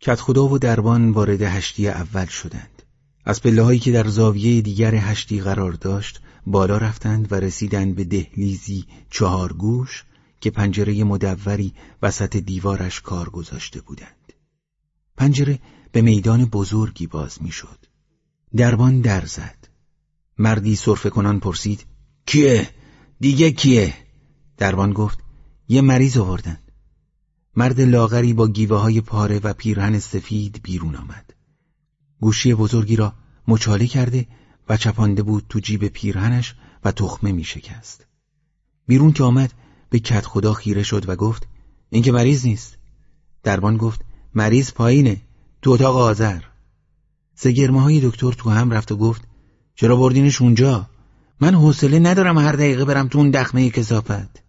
کت خدا و دربان وارد هشتی اول شدند از پله هایی که در زاویه دیگر هشتی قرار داشت بالا رفتند و رسیدند به دهلیزی چهار گوش که پنجره مدوری وسط دیوارش کار گذاشته بودند پنجره به میدان بزرگی باز می‌شد. دربان در زد مردی صرفه کنان پرسید کیه؟ دیگه کیه؟ دربان گفت یه مریض آوردن مرد لاغری با گیوه های پاره و پیرهن سفید بیرون آمد. گوشی بزرگی را مچاله کرده و چپانده بود تو جیب پیرهنش و تخمه می شکست بیرون که آمد به کت خدا خیره شد و گفت این که مریض نیست. دربان گفت مریض پایینه تو اتاق آذر سگرمه های دکتر تو هم رفت و گفت چرا بردینش اونجا؟ من حوصله ندارم هر دقیقه برم تو اون دخمه کسافت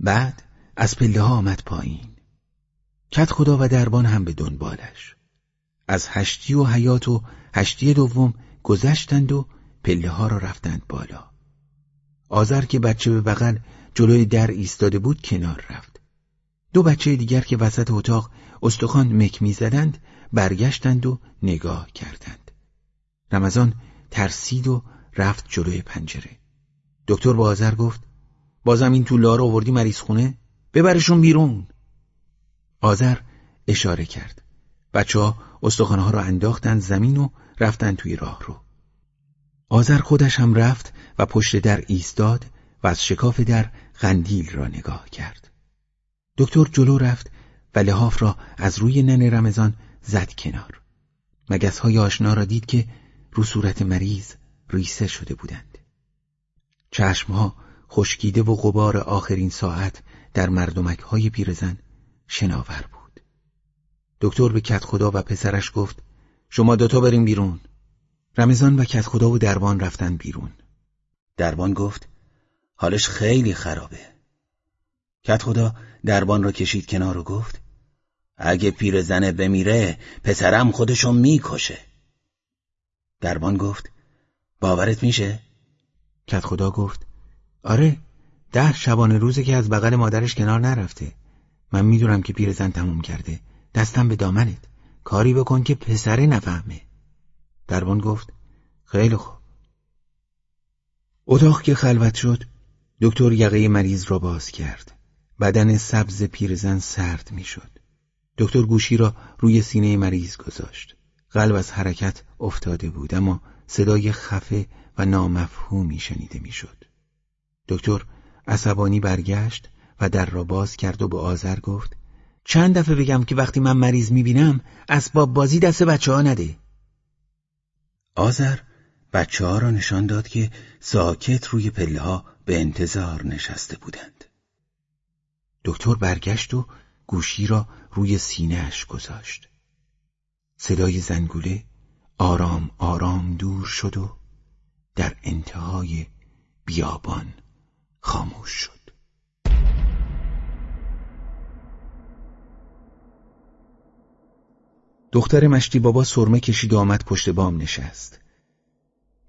بعد از پله ها آمد پایین. کت خدا و دربان هم به دنبالش. از هشتی و حیات و هشتی دوم گذشتند و پله ها را رفتند بالا. آذر که بچه به بغل جلوی در ایستاده بود کنار رفت. دو بچه دیگر که وسط اتاق استخوان مک می‌زدند برگشتند و نگاه کردند. رمضان ترسید و رفت جلوی پنجره. دکتر با آذر گفت بازم این طوله رو آوردی مریض خونه؟ ببرشون بیرون. آذر اشاره کرد. بچه ها استخوانها را انداختند زمین و رفتند توی راه رو آذر خودش هم رفت و پشت در ایستاد و از شکاف در قندیل را نگاه کرد. دکتر جلو رفت و لحاف را از روی نن رمضان زد کنار. مگس های آشنا را دید که رو صورت مریض ریسه شده بودند. چشمها خشکیده و غبار آخرین ساعت در مردمک های پیرزن شناور بود. دکتر به کت خدا و پسرش گفت شما دوتا بریم بیرون. رمضان و کت خدا و دربان رفتن بیرون. دربان گفت حالش خیلی خرابه. کت خدا دربان را کشید کنار و گفت اگه پیرزنه بمیره پسرم خودشو می‌کشه. دربان گفت باورت میشه؟ کت خدا گفت آره ده شبانه روزه که از بغل مادرش کنار نرفته. من می‌دونم که پیرزن تموم کرده. دستم به دامنت. کاری بکن که پسره نفهمه. دربان گفت خیلی خوب. اتاق که خلوت شد دکتر یقه مریض را باز کرد. بدن سبز پیرزن سرد می‌شد. دکتر گوشی را روی سینه مریض گذاشت. قلب از حرکت افتاده بود اما صدای خفه و نامفهومی شنیده می‌شد. دکتر عصبانی برگشت و در را باز کرد و به آذر گفت چند دفعه بگم که وقتی من مریض می‌بینم اسباب بازی دست بچه ها نده. آذر بچه ها را نشان داد که ساکت روی پله ها به انتظار نشسته بودند. دکتر برگشت و گوشی را روی سینهش گذاشت. صدای زنگوله آرام آرام دور شد و در انتهای بیابان خاموش شد. دختر مشتی بابا سرمه کشید و آمد پشت بام نشست.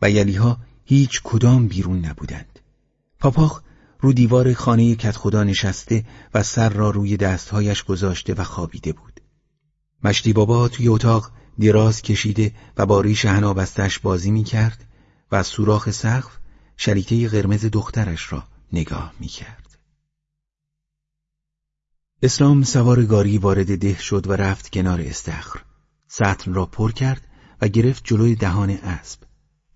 و یلیها هیچ کدام بیرون نبودند. پاپاخ رو دیوار خانه کت خدا نشسته و سر را روی دستهایش گذاشته و خوابیده بود. مشتی بابا توی اتاق دراز کشیده و با ریش بستش بازی می کرد و سوراخ سقف شریکه قرمز دخترش را نگاه می کرد. اسلام سوار گاری وارد ده شد و رفت کنار استخر. سطل را پر کرد و گرفت جلوی دهان اسب.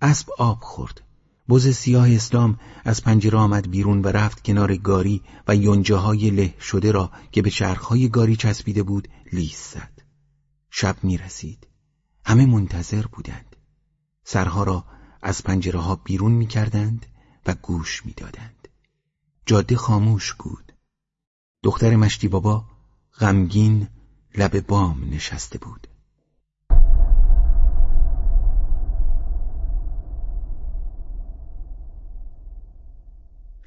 اسب آب خورد. بز سیاه اسلام از پنجره آمد بیرون و رفت کنار گاری و یونجاهای له شده را که به چرخهای گاری چسبیده بود لیس زد. شب می رسید. همه منتظر بودند. سرها را از پنجره ها بیرون می کردند و گوش می دادند. جاده خاموش بود. دختر مشتی بابا غمگین لب بام نشسته بود.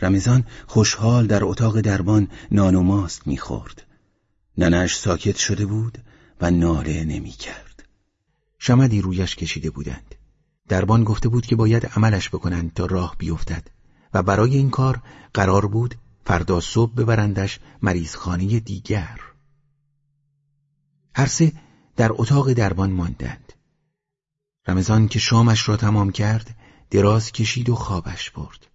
رمضان خوشحال در اتاق دربان نان و ماست می‌خورد. ننش ساکت شده بود و ناله نمی‌کرد. شمدی رویش کشیده بودند. دربان گفته بود که باید عملش بکنند تا راه بیفتد و برای این کار قرار بود فردا صبح ببرندش مریضخانه دیگر هر سه در اتاق دربان ماندند رمضان که شامش را تمام کرد دراز کشید و خوابش برد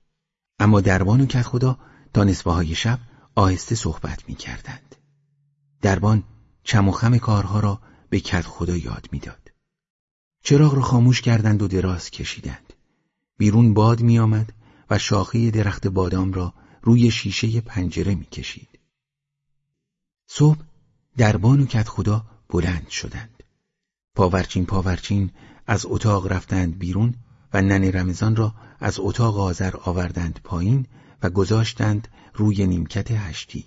اما دربان و کت خدا تا نصفه های شب آهسته صحبت می کردند. دربان چم و خم کارها را به کت خدا یاد می‌داد. چراغ را خاموش کردند و دراز کشیدند. بیرون باد می آمد و شاخه درخت بادام را روی شیشه پنجره می کشید. صبح دربان و کت خدا بلند شدند. پاورچین پاورچین از اتاق رفتند بیرون و نن رمضان را از اتاق آذر آوردند پایین و گذاشتند روی نیمکت هشتی.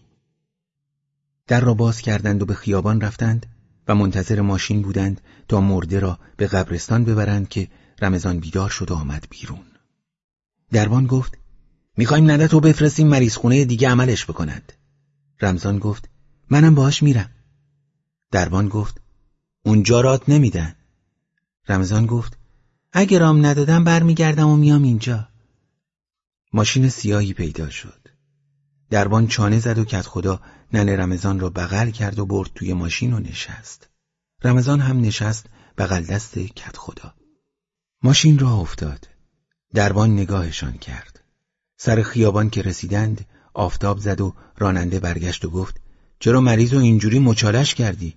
در را باز کردند و به خیابان رفتند و منتظر ماشین بودند تا مرده را به قبرستان ببرند که رمضان بیدار شد و آمد بیرون. دربان گفت می‌خوایم ندت رو بفرستیم مریض خونه دیگه عملش بکنند. رمضان گفت منم باهاش میرم. دربان گفت اونجا رات نمیدن. رمضان گفت اگه رام ندادم برمیگردم و میام اینجا. ماشین سیاهی پیدا شد. دربان چانه زد و کت خدا نن رمضان را بغل کرد و برد توی ماشین و نشست. رمضان هم نشست بغل دست کت خدا. ماشین را افتاد. دربان نگاهشان کرد. سر خیابان که رسیدند آفتاب زد و راننده برگشت و گفت چرا مریض و اینجوری مچالش کردی؟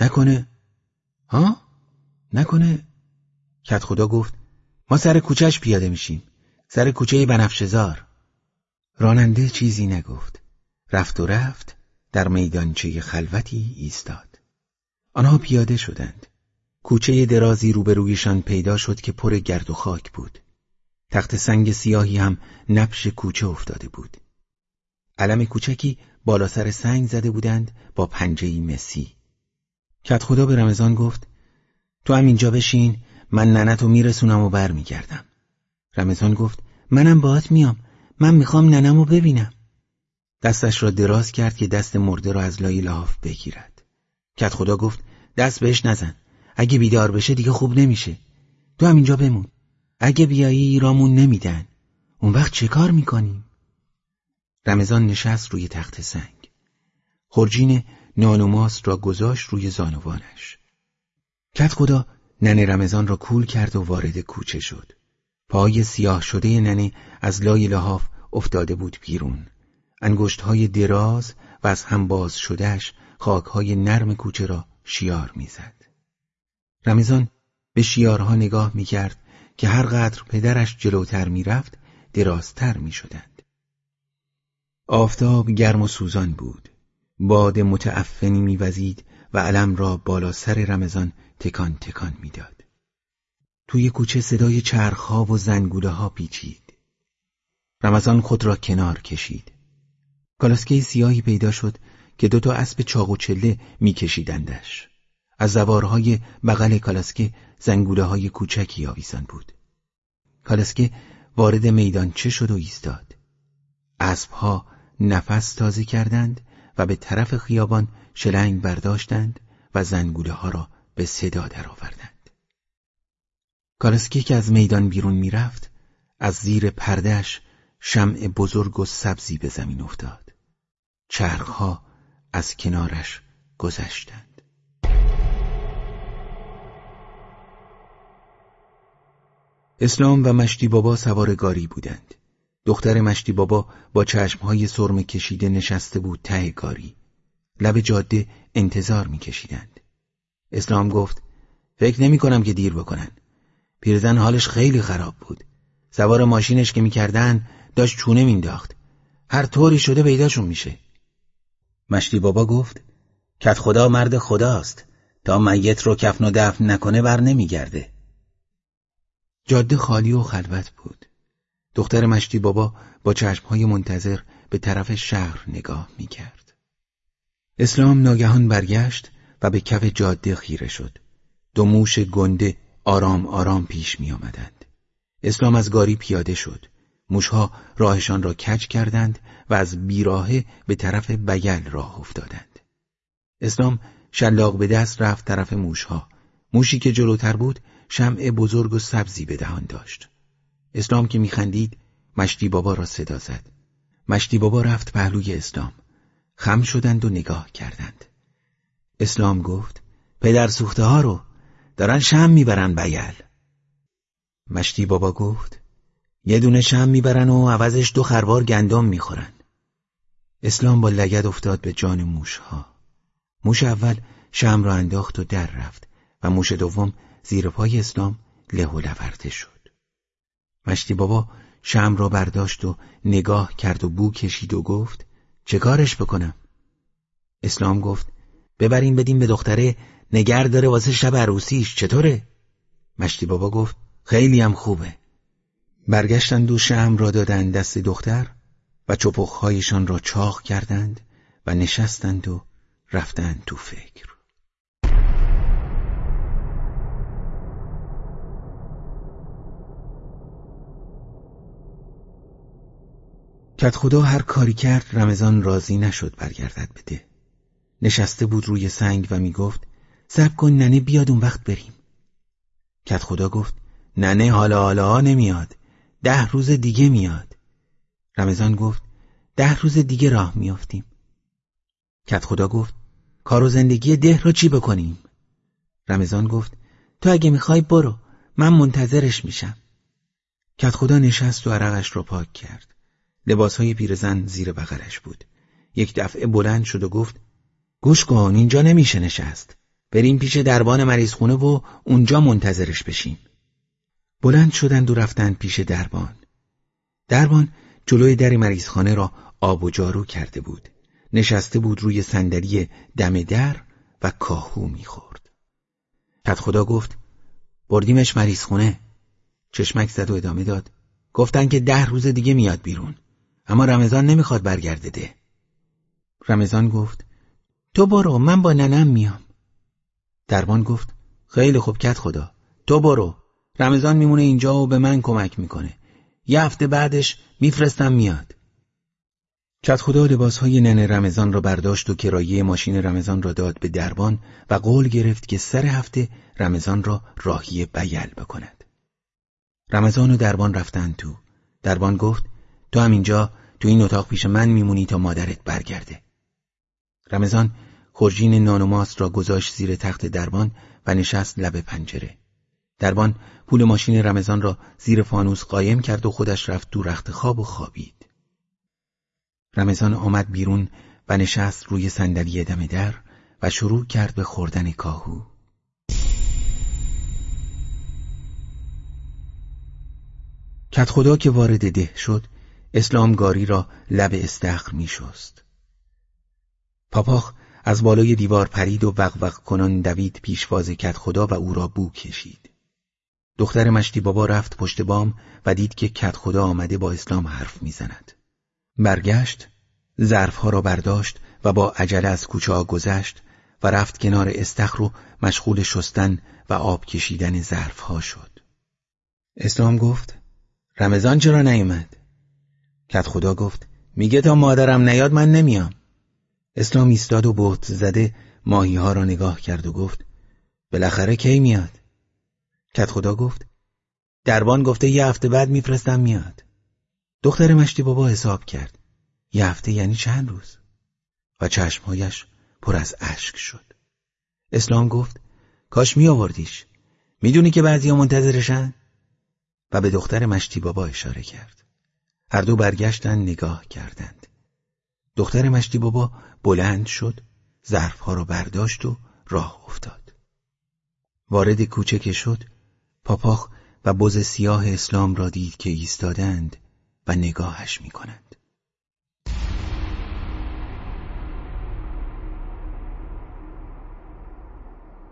نکنه؟ ها؟ نکنه؟ کت خدا گفت ما سر کوچهش پیاده میشیم. سر کوچه بنفشزار. راننده چیزی نگفت. رفت و رفت در میدانچه خلوتی ایستاد. آنها پیاده شدند. کوچه درازی روبرویشان پیدا شد که پر گرد و خاک بود. تخت سنگ سیاهی هم نبش کوچه افتاده بود. علم کوچکی بالا سر سنگ زده بودند با پنجه مسی. کت خدا به رمضان گفت تو هم اینجا بشین من ننتو میرسونم و برمیگردم. رمضان گفت منم باهات میام من می‌خوام ننمو ببینم. دستش را دراز کرد که دست مرده را از لای لحاف بگیرد. کت خدا گفت دست بهش نزن. اگه بیدار بشه دیگه خوب نمیشه. تو هم اینجا بمون. اگه بیایی رامون نمیدن. اون وقت چه کار می‌کنیم؟ رمضان نشست روی تخت سنگ. خرجین نان و ماست را گذاشت روی زانوانش. کت خدا ننه رمضان را کول کرد و وارد کوچه شد. پای سیاه شده ننه از لای لحاف افتاده بود بیرون. انگشت های دراز و از هم باز شدهش خاک های نرم کوچه را شیار می‌زد. رمضان به شیارها نگاه می‌کرد که هر قدر پدرش جلوتر می‌رفت درازتر می‌شدند. آفتاب گرم و سوزان بود. باد متعفنی میوزید و علم را بالا سر رمضان تکان تکان می‌داد. توی کوچه صدای چرخها و زنگوله ها پیچید. رمضان خود را کنار کشید. کالاسکه سیاهی پیدا شد که دو تا اسب چاق و چله میکشیدندش. از زوارهای بغل کالاسکه زنگوله های کوچکی آویزان بود. کالاسکه وارد میدان چه شد و ایستاد. اسبها نفس تازه کردند و به طرف خیابان شلنگ برداشتند و زنگوله ها را به صدا درآوردند. کالاسکه که از میدان بیرون می‌رفت از زیر پردهش شمع بزرگ و سبزی به زمین افتاد. چرخها از کنارش گذشتند. اسلام و مشتی بابا سوار گاری بودند. دختر مشتی بابا با چشمهای سرم کشیده نشسته بود ته گاری. لب جاده انتظار میکشیدند. اسلام گفت فکر نمی کنم که دیر بکنن. پیرزن حالش خیلی خراب بود. سوار ماشینش که می‌کردن داشت چونه مینداخت. هر طوری شده پیداشون میشه. مشتی بابا گفت کت خدا مرد خداست تا میت رو کفن و دفن نکنه بر نمیگرده. جاده خالی و خلوت بود. دختر مشتی بابا با چشمهای منتظر به طرف شهر نگاه می‌کرد. اسلام ناگهان برگشت و به کف جاده خیره شد. دو موش گنده آرام آرام پیش می آمدند. اسلام از گاری پیاده شد. موشها راهشان را کج کردند و از بیراهه به طرف بگل راه افتادند. اسلام شلاق به دست رفت طرف موشها. موشی که جلوتر بود شمع بزرگ و سبزی به دهان داشت. اسلام که میخندید مشتی بابا را صدا زد. مشتی بابا رفت پهلوی اسلام. خم شدند و نگاه کردند. اسلام گفت پدر سوخته ها رو دارن شم می‌برن بیل مشتی بابا گفت یه دونه شم می‌برن و عوضش دو خروار گندم می‌خورن اسلام با لگد افتاد به جان موش ها موش اول شم را انداخت و در رفت و موش دوم زیر پای اسلام له و لورده شد مشتی بابا شم را برداشت و نگاه کرد و بو کشید و گفت چه کارش بکنم؟ اسلام گفت ببرین بدیم به دختره نگر داره واسه شب عروسیش چطوره؟ مشتی بابا گفت خیلی هم خوبه برگشتند و شم را دادند دست دختر و چپخهایشان را چاق کردند و نشستند و رفتند تو فکر کت خدا هر کاری کرد رمضان راضی نشد برگردد بده. نشسته بود روی سنگ و می‌گفت سب کن ننه بیاد اون وقت بریم. کت خدا گفت ننه حالا حالا نمیاد ده روز دیگه میاد. رمضان گفت ده روز دیگه راه میافتیم. کت خدا گفت کار و زندگی ده را چی بکنیم؟ رمضان گفت تو اگه می‌خوای برو من منتظرش میشم. کت خدا نشست و عرقش را پاک کرد. لباسهای پیرزن زیر بغلش بود. یک دفعه بلند شد و گفت گوش کن اینجا نمیشه نشست. بریم پیش دربان مریض خونه و اونجا منتظرش بشیم. بلند شدند و رفتند پیش دربان. دربان جلوی در مریضخانه را آب و جارو کرده بود. نشسته بود روی صندلی دم در و کاهو می‌خورد. کت خدا گفت بردیمش مریض خونه چشمک زد و ادامه داد. گفتن که ده روز دیگه میاد بیرون. اما رمضان نمی‌خواد برگرده ده. رمضان گفت تو برو من با ننم میام. دربان گفت خیلی خوب کت خدا. تو برو. رمضان میمونه اینجا و به من کمک می‌کنه. یه هفته بعدش میفرستم میاد. کت خدا لباسهای ننه رمضان را برداشت و کرایه ماشین رمضان را داد به دربان و قول گرفت که سر هفته رمضان را راهی بیل بکند. رمضان و دربان رفتند تو. دربان گفت تو هم اینجا تو این اتاق پیش من میمونی تا مادرت برگرده. رمضان خورجین نان و ماست را گذاشت زیر تخت دربان و نشست لب پنجره. دربان پول ماشین رمضان را زیر فانوس قایم کرد و خودش رفت تو رخت خواب و خوابید. رمضان آمد بیرون و نشست روی صندلی دم در و شروع کرد به خوردن کاهو. کت خدا که وارد ده شد اسلامگاری را لب استخر می شست. پاپاخ از بالای دیوار پرید و وق کنان دوید پیشواز کت خدا و او را بو کشید. دختر مشتی بابا رفت پشت بام و دید که کت خدا آمده با اسلام حرف می‌زند. برگشت، ظرفها را برداشت و با عجله از کوچه ها گذشت و رفت کنار استخر و مشغول شستن و آب کشیدن ظرفها شد. اسلام گفت: رمضان چرا نیومد؟ کت خدا گفت: میگه تا مادرم نیاد من نمیام. اسلام ایستاد و بهت زده ماهی ها را نگاه کرد و گفت: بالاخره کی میاد؟ کت خدا گفت دربان گفته یه هفته بعد میفرستم میاد. دختر مشتی بابا حساب کرد یه هفته یعنی چند روز؟ و چشمهایش پر از اشک شد. اسلام گفت کاش می آوردیش می‌دونی که بعضیا منتظرشن؟ و به دختر مشتی بابا اشاره کرد. هر دو برگشتن نگاه کردند دختر مشتی بابا بلند شد ظرفها را برداشت و راه افتاد وارد کوچه که شد پاپاخ و بز سیاه اسلام را دید که ایستادند و نگاهش می کنند.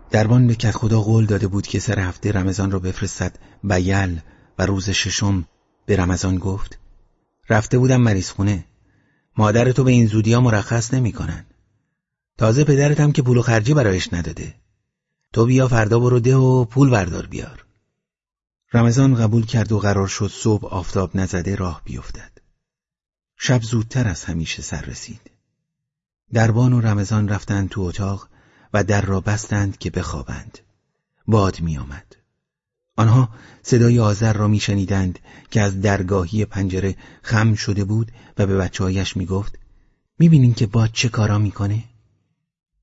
دربان به کت خدا قول داده بود که سر هفته رمضان را بفرستد بیل و روز ششم به رمضان گفت رفته بودم مریض خونه مادر تو به این زودی ها مرخص نمی کنن. تازه پدرتم که پول و خرجی برایش نداده تو بیا فردا برو ده و پول بردار بیار رمضان قبول کرد و قرار شد صبح آفتاب نزده راه بیفتد. شب زودتر از همیشه سر رسید. دربان و رمضان رفتند تو اتاق و در را بستند که بخوابند. باد می آمد. آنها صدای آذر را میشنیدند که از درگاهی پنجره خم شده بود و به بچههایش می گفت می بینین که باد چه کارا می‌کنه؟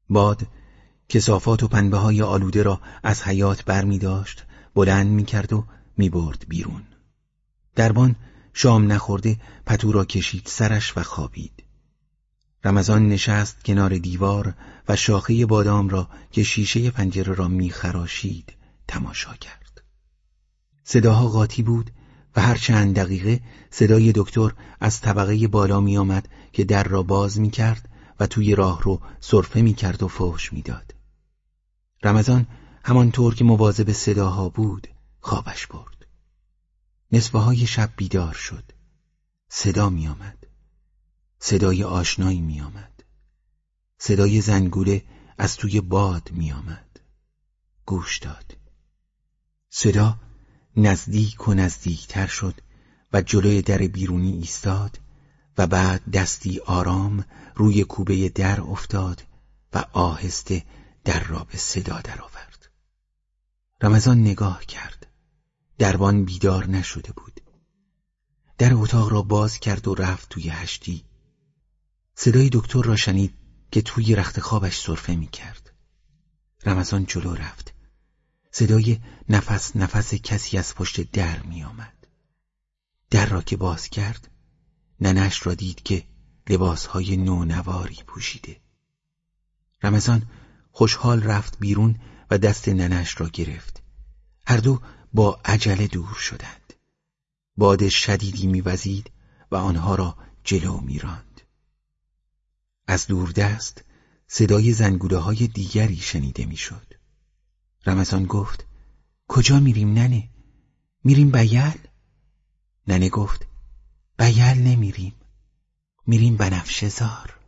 باد کسافات و پنبه های آلوده را از حیات بر می داشت بلند می کرد و می برد بیرون. دربان شام نخورده پتو را کشید سرش و خوابید. رمضان نشست کنار دیوار و شاخه بادام را که شیشه پنجره را میخراشید تماشا کرد. صداها قاطی بود و هر چند دقیقه صدای دکتر از طبقه بالا می آمد که در را باز می کرد و توی راه رو صرفه می کرد و فوش می داد. رمضان همانطور که مواظب صداها بود خوابش برد. نصفه های شب بیدار شد. صدا می آمد. صدای آشنایی می آمد. صدای زنگوله از توی باد می آمد. گوش داد. صدا نزدیک و نزدیکتر شد و جلوی در بیرونی ایستاد و بعد دستی آرام روی کوبه در افتاد و آهسته در را به صدا درآورد. رمضان نگاه کرد. دربان بیدار نشده بود. در اتاق را باز کرد و رفت توی هشتی. صدای دکتر را شنید که توی رخت خوابش صرفه می کرد. رمضان جلو رفت. صدای نفس نفس کسی از پشت در می آمد. در را که باز کرد ننش را دید که لباسهای نونواری پوشیده. رمضان خوشحال رفت بیرون و دست ننش را گرفت. هر دو با عجله دور شدند. باد شدیدی میوزید و آنها را جلو میراند. از دست صدای زنگوله های دیگری شنیده می‌شد. رمضان گفت کجا میریم ننه؟ میریم بیل؟ ننه گفت بیل نمیریم میریم بنفشه زار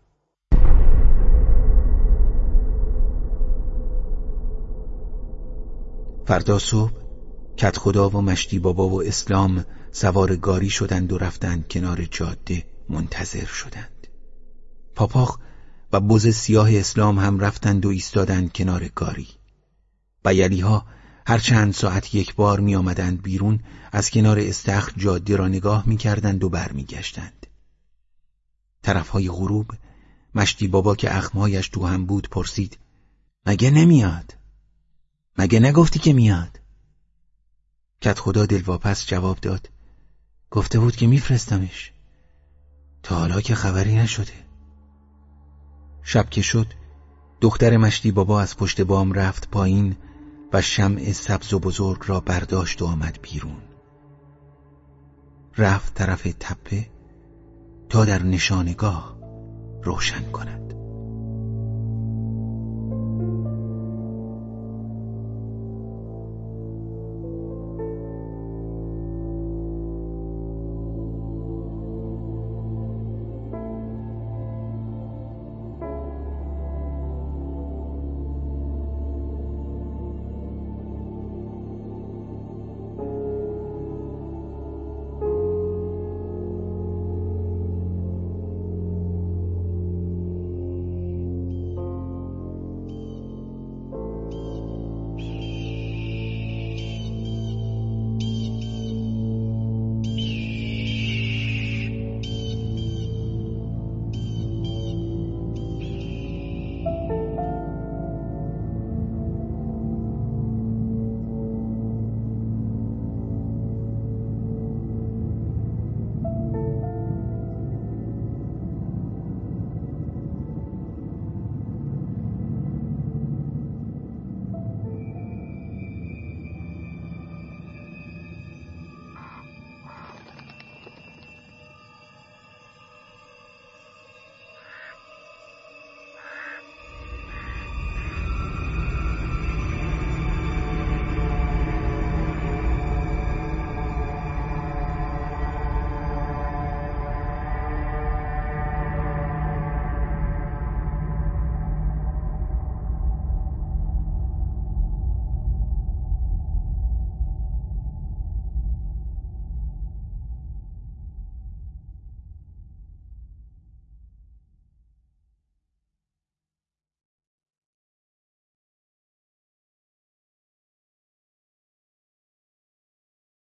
فردا صبح کت خدا و مشتی بابا و اسلام سوار گاری شدند و رفتند کنار جاده منتظر شدند پاپاخ و بز سیاه اسلام هم رفتند و ایستادند کنار گاری بیلی ها هر چند ساعت یک بار می آمدند بیرون از کنار استخر جاده را نگاه می کردند و برمیگشتند. های غروب مشتی بابا که اخمهایش تو هم بود پرسید مگه نمیاد؟ مگه نگفتی که میاد؟ کت خدا دلواپس جواب داد گفته بود که میفرستمش تا حالا که خبری نشده شب که شد دختر مشتی بابا از پشت بام رفت پایین و شمع سبز و بزرگ را برداشت و آمد بیرون. رفت طرف تپه تا در نشانگاه روشن کند.